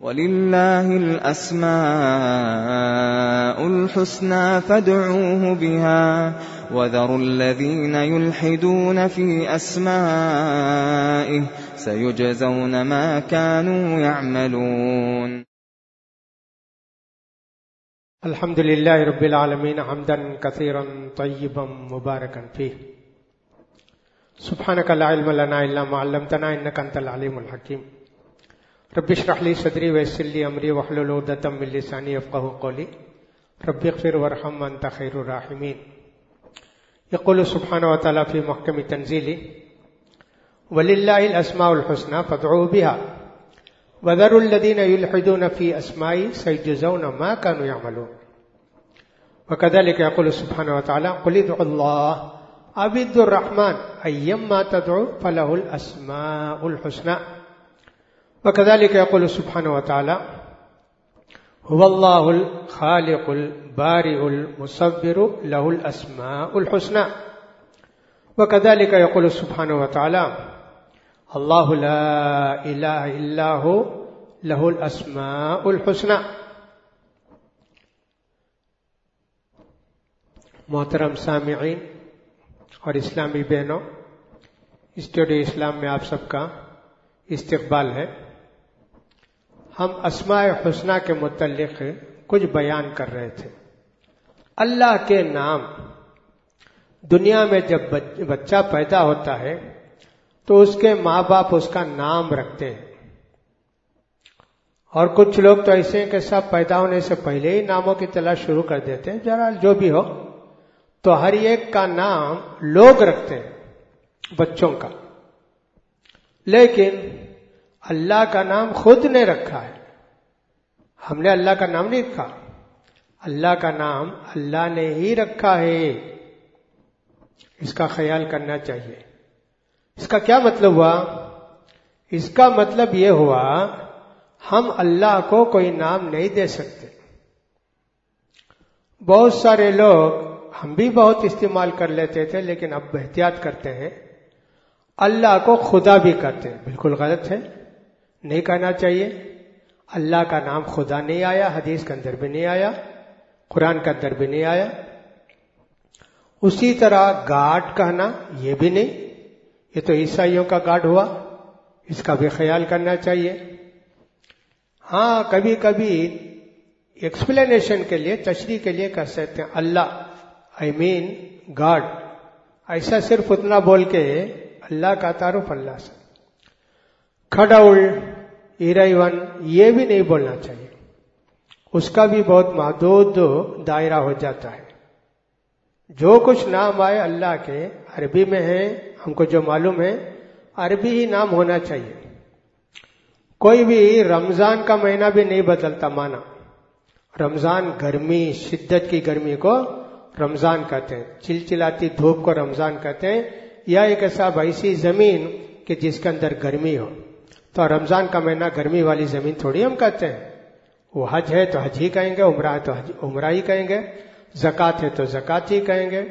وَلِلَّهِ الْأَسْمَاءُ الْحُسْنَىٰ فَادْعُوهُ بِهَا وَذَرُوا الَّذِينَ يُلْحِدُونَ فِي أَسْمَائِهِ سَيُجْزَوْنَ مَا كَانُوا يَعْمَلُونَ الحمد لله رب العالمين حمدا كثيرا طيبا مباركا فيه. سبحانك لا علم لنا إلا ما علمتنا إنك أنت العليم الحكيم. رب اشرح لي صدري ويسر لي أمري واحلل عقدة من لساني يفقهوا قولي. رب اغفر وارحم أنت خير الراحمين. يقول سبحانه وتعالى في محكم تنزيله، ولله الأسماء الحسنى فادعوه بها. وذروا الذين يلحدون في أسمائي سيجزون ما كانوا يعملون. وكذلك يقول سبحانه وتعالى، قل ادعوا الله عبد الرحمن، أيما تدعو فله الأسماء الحسنى. وكذلك يقول سبحانه وتعالى هو الله الخالق البارئ المصبر له الأسماء الحسنى وكذلك يقول سبحانه وتعالى الله لا إله إلا هو له الأسماء الحسنى محترم سامعین اور اسلامی بہنوں اسٹوڈیو اسلام میں آپ سب کا استقبال ہے۔ ہم اسماء حسنہ کے متعلق کچھ بیان کر رہے تھے۔ اللہ کے نام دنیا میں جب بچہ پیدا ہوتا ہے تو اس کے ماں باپ اس کا نام رکھتے ہیں۔ اور کچھ لوگ تو ایسے ہیں کہ سب پیدا ہونے سے پہلے ہی ناموں کی تلاش شروع کر دیتے ہیں۔ ذرا جو بھی ہو، تو ہر ایک کا نام لوگ رکھتے ہیں، بچوں کا۔ لیکن اللہ کا نام خود نے رکھا ہے۔ ہم نے اللہ کا نام نہیں رکھا۔ اللہ کا نام اللہ نے ہی رکھا ہے۔ اس کا خیال کرنا چاہیے۔ اس کا کیا مطلب ہوا؟ اس کا مطلب یہ ہوا، ہم اللہ کو کوئی نام نہیں دے سکتے۔ بہت سارے لوگ، ہم بھی بہت استعمال کر لیتے تھے، لیکن اب احتیاط کرتے ہیں۔ اللہ کو خدا بھی کرتے ہیں۔ بالکل غلط ہے۔ نہیں کہنا چاہیے۔ اللہ کا نام خدا نہیں آیا، حدیث کے اندر بھی نہیں آیا، قرآن کے اندر بھی نہیں آیا۔ اسی طرح گاڈ کہنا یہ بھی نہیں، یہ تو عیسائیوں کا گاڈ ہوا، اس کا بھی خیال کرنا چاہیے۔ ہاں کبھی کبھی ایکسپلینیشن کے لیے، تشریح کے لیے کہہ سکتے ہیں، اللہ آئی مین گاڈ۔ ایسا صرف اتنا بول کے اللہ کا تعارف اللہ سے۔ کھڈاؤل ایرائیون یہ بھی نہیں بولنا چاہیے۔ اس کا بھی بہت محدود دائرہ ہو جاتا ہے۔ جو کچھ نام آئے اللہ کے، عربی میں ہے ہم کو جو معلوم ہے، عربی ہی نام ہونا چاہیے۔ کوئی بھی رمضان کا مہینہ بھی نہیں بدلتا، مانا۔ رمضان گرمی، شدت کی گرمی کو رمضان کہتے ہیں۔ چلچلاتی دھوپ کو رمضان کہتے ہیں۔ یا ایک ایسا ایسی زمین کہ جس کے اندر گرمی ہو۔ تو رمضان کا مہینہ گرمی والی زمین تھوڑی ہم کہتے ہیں۔ وہ حج ہے تو حج ہی کہیں گے، عمرہ ہے تو حج، عمرہ ہی کہیں گے۔ زکات ہے تو زکات ہی کہیں گے۔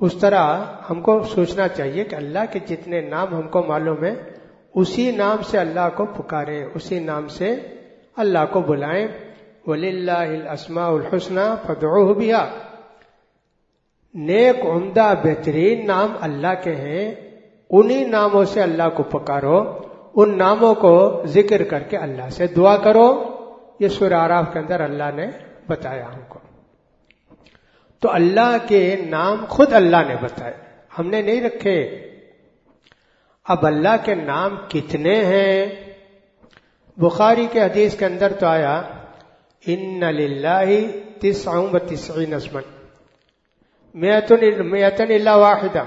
اس طرح ہم کو سوچنا چاہیے کہ اللہ کے جتنے نام ہم کو معلوم ہے اسی نام سے اللہ کو پکارے اسی نام سے اللہ کو بلائیں۔ ولی اللہ اسما الحسن فدعوه بیا نیک، عمدہ، بہترین نام اللہ کے ہیں۔ انہی ناموں سے اللہ کو پکارو۔ ان ناموں کو ذکر کر کے اللہ سے دعا کرو۔ یہ سورہ آراف کے اندر اللہ نے بتایا ہم کو۔ تو اللہ کے نام خود اللہ نے بتائے۔ ہم نے نہیں رکھے۔ اب اللہ کے نام کتنے ہیں؟ بخاری کے حدیث کے اندر تو آیا، ان تسعون و تسعین نسمن میتن اللہ واحدہ۔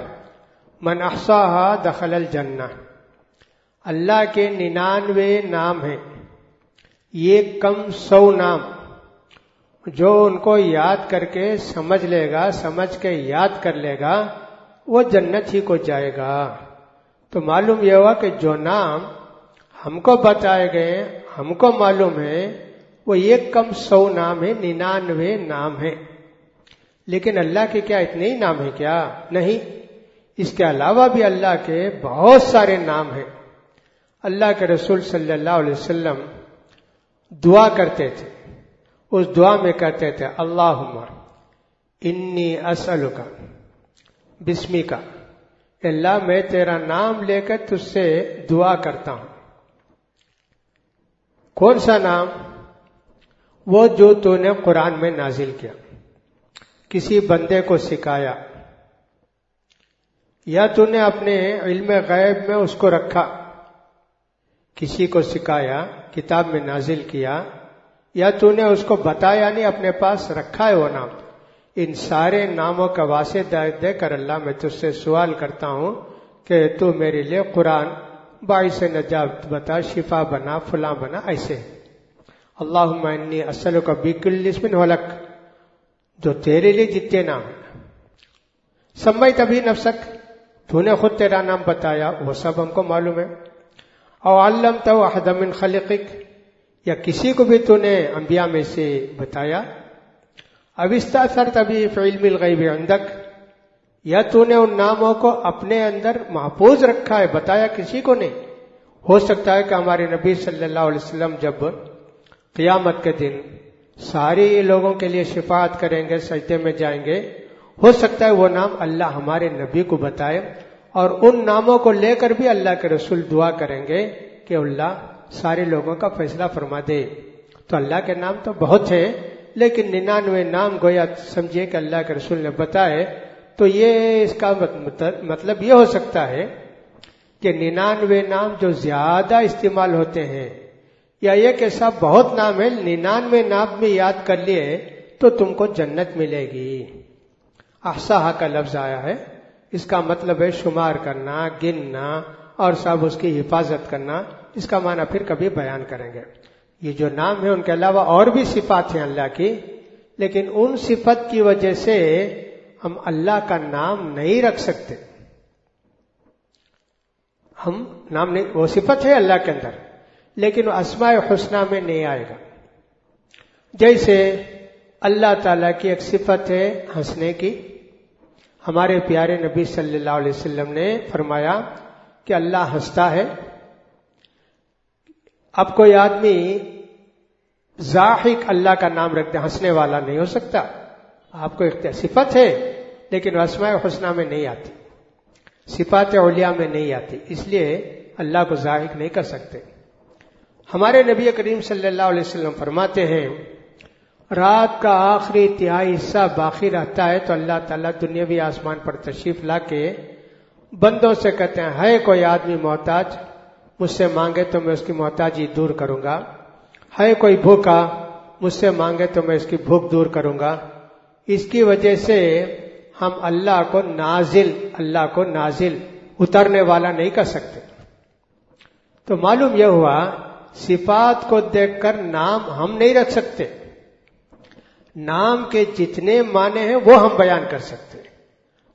من احصاها دخل الجنہ۔ اللہ کے ننانوے نام ہیں۔ یہ کم سو نام۔ جو ان کو یاد کر کے سمجھ لے گا، سمجھ کے یاد کر لے گا، وہ جنت ہی کو جائے گا۔ تو معلوم یہ ہوا کہ جو نام ہم کو بتائے گئے، ہم کو معلوم ہے، وہ ایک کم سو نام ہے ننانوے نام ہے لیکن اللہ کے کیا اتنے ہی نام ہے کیا؟ نہیں۔ اس کے علاوہ بھی اللہ کے بہت سارے نام ہیں۔ اللہ کے رسول صلی اللہ علیہ وسلم دعا کرتے تھے۔ اس دعا میں کہتے تھے اللہ انی اصل کا بسمی کا اللہ، میں تیرا نام لے کر تجھ سے دعا کرتا ہوں۔ کون سا نام؟ وہ جو تو نے قرآن میں نازل کیا۔ کسی بندے کو سکھایا۔ یا تو نے اپنے علم غیب میں اس کو رکھا۔ کسی کو سکھایا، کتاب میں نازل کیا، یا تو نے اس کو بتایا نہیں، اپنے پاس رکھا ہے وہ نام۔ ان سارے ناموں کا واسطہ دے کر اللہ میں تجھ سے سوال کرتا ہوں کہ تو میرے لیے قرآن باعث نجات بتا، شفا بنا، فلاں بنا، ایسے۔ اللہ انی اصل کا بیکل ولک، جو تیرے لیے جتنے نام سمئی تبھی نفسک، تو نے خود تیرا نام بتایا، وہ سب ہم کو معلوم ہے۔ او علم تو احدم خلقک یا کسی کو بھی تو نے انبیاء میں سے بتایا؟ اوستا سر تبھی فعلم الغیب عندک، یا تو نے ان ناموں کو اپنے اندر محفوظ رکھا ہے، بتایا کسی کو نہیں ہو سکتا ہے کہ ہمارے نبی صلی اللہ علیہ وسلم جب قیامت کے دن ساری لوگوں کے لیے شفاعت کریں گے، سجدے میں جائیں گے، ہو سکتا ہے وہ نام اللہ ہمارے نبی کو بتائے۔ اور ان ناموں کو لے کر بھی اللہ کے رسول دعا کریں گے کہ اللہ سارے لوگوں کا فیصلہ فرما دے۔ تو اللہ کے نام تو بہت ہیں، لیکن ننانوے نام گویا سمجھے کہ اللہ کے رسول نے بتائے۔ تو یہ اس کا مطلب یہ ہو سکتا ہے کہ ننانوے نام جو زیادہ استعمال ہوتے ہیں، یا یہ کہ سب بہت نام ہے ننانوے نام میں یاد کر لیے تو تم کو جنت ملے گی۔ احسا کا لفظ آیا ہے۔ اس کا مطلب ہے شمار کرنا، گننا اور سب اس کی حفاظت کرنا۔ اس کا معنی پھر کبھی بیان کریں گے۔ یہ جو نام ہے، ان کے علاوہ اور بھی صفات ہیں اللہ کی، لیکن ان صفت کی وجہ سے ہم اللہ کا نام نہیں رکھ سکتے۔ ہم نام نہیں، وہ صفت ہے اللہ کے اندر، لیکن وہ اسماء حسنہ میں نہیں آئے گا۔ جیسے اللہ تعالی کی ایک صفت ہے ہنسنے کی۔ ہمارے پیارے نبی صلی اللہ علیہ وسلم نے فرمایا کہ اللہ ہنستا ہے۔ اب کوئی آدمی ذاہق اللہ کا نام رکھتے ہنسنے والا نہیں ہو سکتا۔ آپ کو ایک صفت ہے، لیکن رسمۂ حسنہ میں نہیں آتی۔ صفات اولیاء میں نہیں آتی، اس لیے اللہ کو ذاہق نہیں کر سکتے۔ ہمارے نبی کریم صلی اللہ علیہ وسلم فرماتے ہیں رات کا آخری تہائی حصہ باقی رہتا ہے تو اللہ تعالیٰ دنیاوی آسمان پر تشریف لا کے بندوں سے کہتے ہیں ہے کوئی آدمی محتاج، مجھ سے مانگے تو میں اس کی محتاجی دور کروں گا۔ ہے کوئی بھوکا، مجھ سے مانگے تو میں اس کی بھوک دور کروں گا۔ اس کی وجہ سے ہم اللہ کو نازل، اللہ کو نازل اترنے والا نہیں کر سکتے۔ تو معلوم یہ ہوا، صفات کو دیکھ کر نام ہم نہیں رکھ سکتے۔ نام کے جتنے معنی ہیں وہ ہم بیان کر سکتے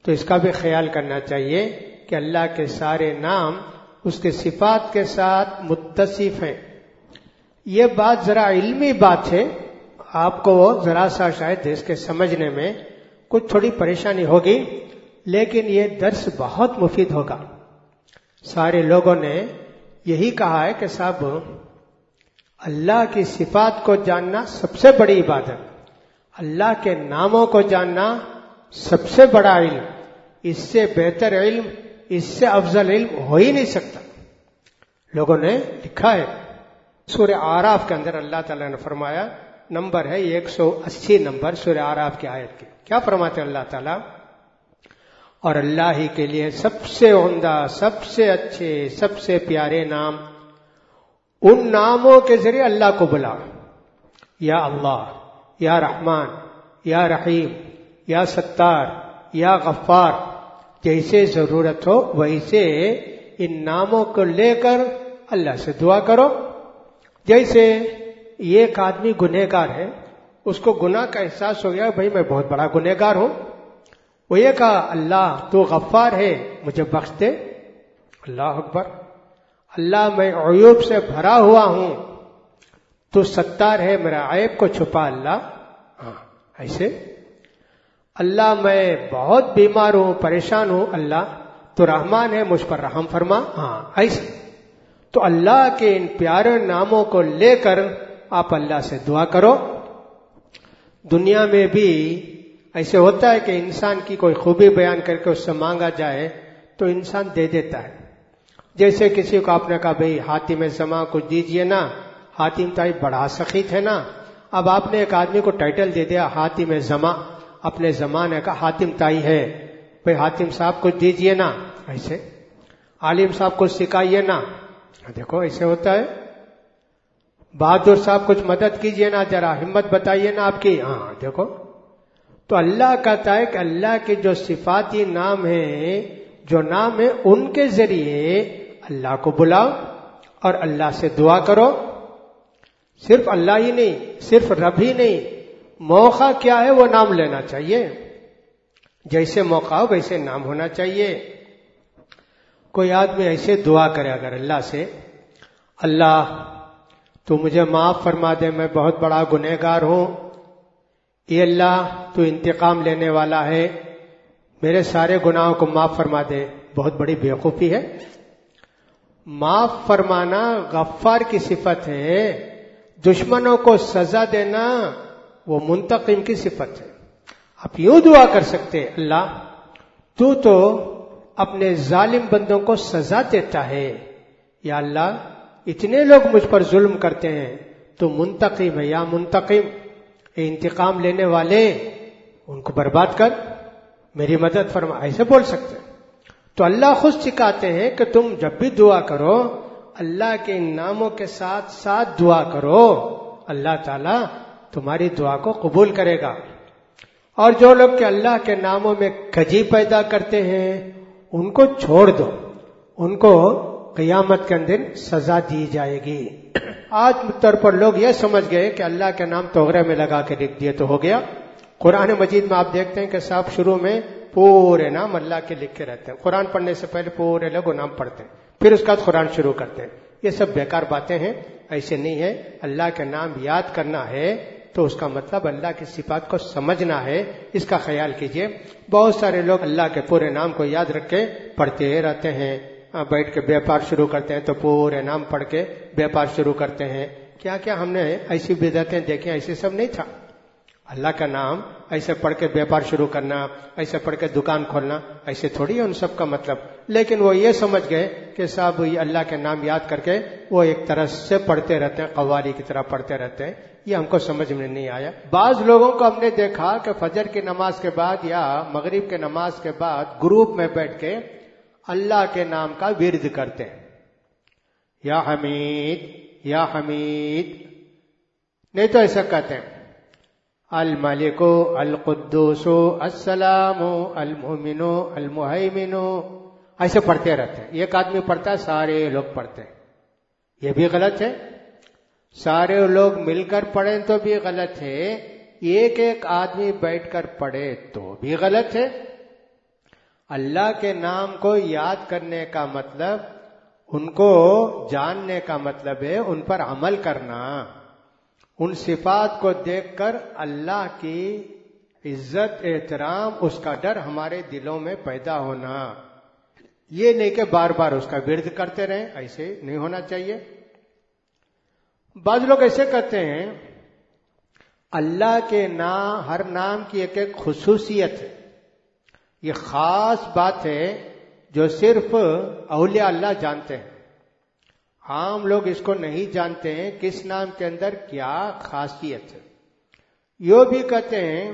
تو اس کا بھی خیال کرنا چاہیے کہ اللہ کے سارے نام اس کے صفات کے ساتھ متصف ہیں۔ یہ بات ذرا علمی بات ہے۔ آپ کو ذرا سا شاید اس کے سمجھنے میں کچھ تھوڑی پریشانی ہوگی، لیکن یہ درس بہت مفید ہوگا۔ سارے لوگوں نے یہی کہا ہے کہ صاحب، اللہ کی صفات کو جاننا سب سے بڑی عبادت۔ اللہ کے ناموں کو جاننا سب سے بڑا علم۔ اس سے بہتر علم، اس سے افضل علم ہو ہی نہیں سکتا۔ لوگوں نے لکھا ہے، سورہ آراف کے اندر اللہ تعالیٰ نے فرمایا، نمبر ہے ایک سو اسی نمبر سورہ آراف کی آیت کے کیا فرماتے اللہ تعالیٰ؟ اور اللہ ہی کے لیے سب سے عمدہ، سب سے اچھے، سب سے پیارے نام۔ ان ناموں کے ذریعے اللہ کو بلا یا اللہ یا رحمان، یا رحیم، یا ستار، یا غفار، جیسے ضرورت ہو ویسے ان ناموں کو لے کر اللہ سے دعا کرو۔ جیسے ایک آدمی گنہگار ہے، اس کو گناہ کا احساس ہو گیا، بھائی میں بہت بڑا گنہگار ہوں۔ وہ یہ کہا، اللہ تو غفار ہے، مجھے بخش دے۔ اللہ اکبر۔ اللہ میں عیوب سے بھرا ہوا ہوں۔ تو ستار ہے میرا عیب کو چھپا اللہ۔ ہاں۔ ایسے؟ اللہ میں بہت بیمار ہوں پریشان ہوں اللہ تو رحمان ہے مجھ پر رحم فرما۔ ہاں۔ ایسے؟ تو اللہ کے ان پیارے ناموں کو لے کر آپ اللہ سے دعا کرو۔ دنیا میں بھی ایسے ہوتا ہے کہ انسان کی کوئی خوبی بیان کر کے اس سے مانگا جائے تو انسان دے دیتا ہے۔ جیسے کسی کو آپ نے کہا بھائی ہاتھی میں زما کچھ دیجیے نا ہاتم تائی بڑا سخی تھے نا۔ اب آپ نے ایک آدمی کو ٹائٹل دے دیا ہاتھی میں زما۔ اپنے زمانے کا ہاتم تائی ہے۔ بھائی ہاتم صاحب کچھ دیجیے نا۔ ایسے۔ عالم صاحب کچھ سکھائیے نا۔ دیکھو، ایسے ہوتا ہے۔ بہادر صاحب کچھ مدد کیجیے نا، ذرا ہمت بتائیے نا آپ کی۔ ہاں دیکھو۔ تو اللہ کہتا ہے کہ اللہ کے جو صفاتی نام ہیں، جو نام ہے ان کے ذریعے اللہ کو بلاؤ اور اللہ سے دعا کرو۔ صرف اللہ ہی نہیں، صرف رب ہی نہیں، موقع کیا ہے وہ نام لینا چاہیے۔ جیسے موقع ہو ویسے نام ہونا چاہیے۔ کوئی آدمی ایسے دعا کرے اگر اللہ سے، اللہ تو مجھے معاف فرما دے، میں بہت بڑا گنہگار ہوں۔ یہ اللہ، تو انتقام لینے والا ہے۔ میرے سارے گناہوں کو معاف فرما دے۔ بہت بڑی بیوقوفی ہے۔ معاف فرمانا غفار کی صفت ہے۔ دشمنوں کو سزا دینا وہ منتقم کی صفت ہے۔ آپ یوں دعا کر سکتے اللہ، تو تو اپنے ظالم بندوں کو سزا دیتا ہے۔ یا اللہ، اتنے لوگ مجھ پر ظلم کرتے ہیں، تو منتقم ہے یا منتقم؟ انتقام لینے والے، ان کو برباد کر، میری مدد فرما۔ ایسے بول سکتے تو اللہ خود سکھاتے ہیں کہ تم جب بھی دعا کرو اللہ کے ناموں کے ساتھ ساتھ دعا کرو، اللہ تعالی تمہاری دعا کو قبول کرے گا۔ اور جو لوگ کہ اللہ کے ناموں میں کجی پیدا کرتے ہیں، ان کو چھوڑ دو۔ ان کو قیامت کے اندر سزا دی جائے گی۔ آج طور پر لوگ یہ سمجھ گئے کہ اللہ کے نام توغرے میں لگا کے لکھ دیے تو ہو گیا۔ قرآن مجید میں آپ دیکھتے ہیں کہ صاحب شروع میں پورے نام اللہ کے لکھ کے رہتے ہیں۔ قرآن پڑھنے سے پہلے پورے لوگ نام پڑھتے ہیں۔ پھر اس کا قرآن شروع کرتے ہیں۔ یہ سب بیکار باتیں ہیں، ایسے نہیں ہے اللہ کے نام یاد کرنا ہے تو اس کا مطلب اللہ کی صفات کو سمجھنا ہے۔ اس کا خیال کیجیے۔ بہت سارے لوگ اللہ کے پورے نام کو یاد رکھ کے پڑھتے رہتے ہیں۔ بیٹھ کے بیپار شروع کرتے ہیں تو پورے نام پڑھ کے بیپار شروع کرتے ہیں۔ کیا کیا ہم نے ایسی بدعتیں دیکھیں ایسے سب نہیں تھا۔ اللہ کا نام، ایسے پڑھ کے بیپار شروع کرنا، ایسے پڑھ کے دکان کھولنا، ایسے تھوڑی ہے ان سب کا مطلب۔ لیکن وہ یہ سمجھ گئے کہ صاحب یہ اللہ کے نام یاد کر کے وہ ایک طرح سے پڑھتے رہتے ہیں، قوالی کی طرح پڑھتے رہتے ہیں۔ یہ ہم کو سمجھ میں نہیں آیا۔ بعض لوگوں کو ہم نے دیکھا کہ فجر کی نماز کے بعد یا مغرب کے نماز کے بعد گروپ میں بیٹھ کے اللہ کے نام کا ورد کرتے ہیں۔ یا حمید یا حمید۔ نہیں تو ایسا کہتے ہیں۔ الملک القدوس، السلام، المؤمن المحمن ایسے پڑھتے رہتے ہیں۔ ایک آدمی پڑھتا ہے، سارے لوگ پڑھتے ہیں۔ یہ بھی غلط ہے۔ سارے لوگ مل کر پڑھیں تو بھی غلط ہے۔ ایک ایک آدمی بیٹھ کر پڑھے تو بھی غلط ہے۔ اللہ کے نام کو یاد کرنے کا مطلب ان کو جاننے کا مطلب ہے، ان پر عمل کرنا۔ ان صفات کو دیکھ کر اللہ کی عزت، احترام، اس کا ڈر ہمارے دلوں میں پیدا ہونا۔ یہ نہیں کہ بار بار اس کا ورد کرتے رہیں، ایسے نہیں ہونا چاہیے۔ بعض لوگ ایسے کہتے ہیں، اللہ کے نام، ہر نام کی ایک ایک خصوصیت۔ ہے یہ خاص بات ہے جو صرف اولیاء اللہ جانتے ہیں۔ عام لوگ اس کو نہیں جانتے ہیں کس نام کے اندر کیا خاصیت ہے۔ یہ بھی کہتے ہیں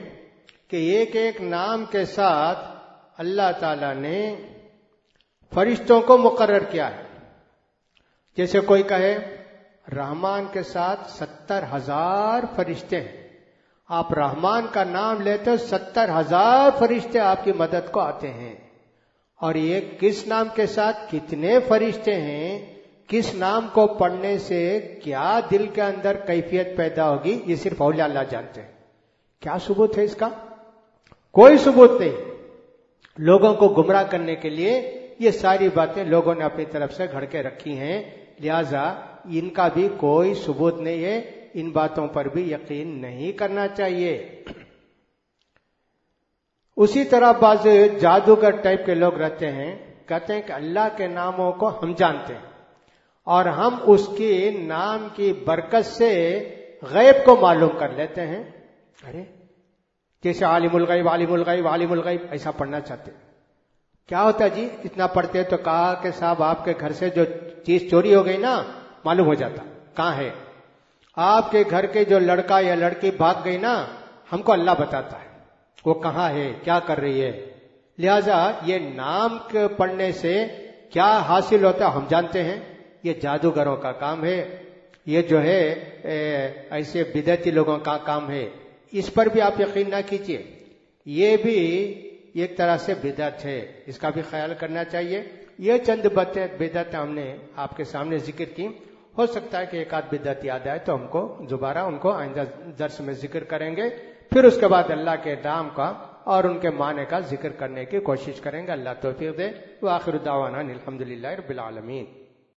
کہ ایک ایک نام کے ساتھ اللہ تعالی نے فرشتوں کو مقرر کیا ہے۔ جیسے کوئی کہے، رحمان کے ساتھ ستر ہزار فرشتے ہیں۔ آپ رحمان کا نام لیتے ہو ستر ہزار فرشتے آپ کی مدد کو آتے ہیں۔ اور یہ کس نام کے ساتھ کتنے فرشتے ہیں کس نام کو پڑھنے سے کیا دل کے اندر کیفیت پیدا ہوگی یہ صرف اولیاء اللہ جانتے ہیں۔ کیا ثبوت ہے اس کا؟ کوئی ثبوت نہیں۔ لوگوں کو گمراہ کرنے کے لیے یہ ساری باتیں لوگوں نے اپنی طرف سے گھڑ کے رکھی ہیں۔ لہذا ان کا بھی کوئی ثبوت نہیں ہے۔ ان باتوں پر بھی یقین نہیں کرنا چاہیے۔ اسی طرح بعض جادوگر ٹائپ کے لوگ رہتے ہیں، کہتے ہیں کہ اللہ کے ناموں کو ہم جانتے ہیں۔ اور ہم اس کی نام کی برکت سے غیب کو معلوم کر لیتے ہیں۔ ارے جیسے عالم الغیب عالم الغیب عالم الغیب؟ ایسا پڑھنا چاہتے کیا ہوتا جی؟ اتنا پڑھتے تو کہا کہ صاحب، آپ کے گھر سے جو چیز چوری ہو گئی نا، معلوم ہو جاتا۔ کہاں ہے؟ آپ کے گھر کے جو لڑکا یا لڑکی بھاگ گئی نا، ہم کو اللہ بتاتا ہے۔ وہ کہاں ہے؟ کیا کر رہی ہے؟ لہذا یہ نام کے پڑھنے سے کیا حاصل ہوتا ہم جانتے ہیں۔ یہ جادوگروں کا کام ہے، یہ جو ہے ایسے بدعتی لوگوں کا کام ہے۔ اس پر بھی آپ یقین نہ کیجیے یہ بھی ایک طرح سے بدعت ہے۔ اس کا بھی خیال کرنا چاہیے۔ یہ چند بدعت ہم نے آپ کے سامنے ذکر کی۔ ہو سکتا ہے کہ ایک آدھ بدعت یاد آئے تو ہم کو دوبارہ ان کو آئندہ درس میں ذکر کریں گے۔ پھر اس کے بعد اللہ کے دام کا اور ان کے معنی کا ذکر کرنے کی کوشش کریں گے۔ اللہ توفیق دے۔ وہ آخر الدعوانا الحمد للہ رب العالمین۔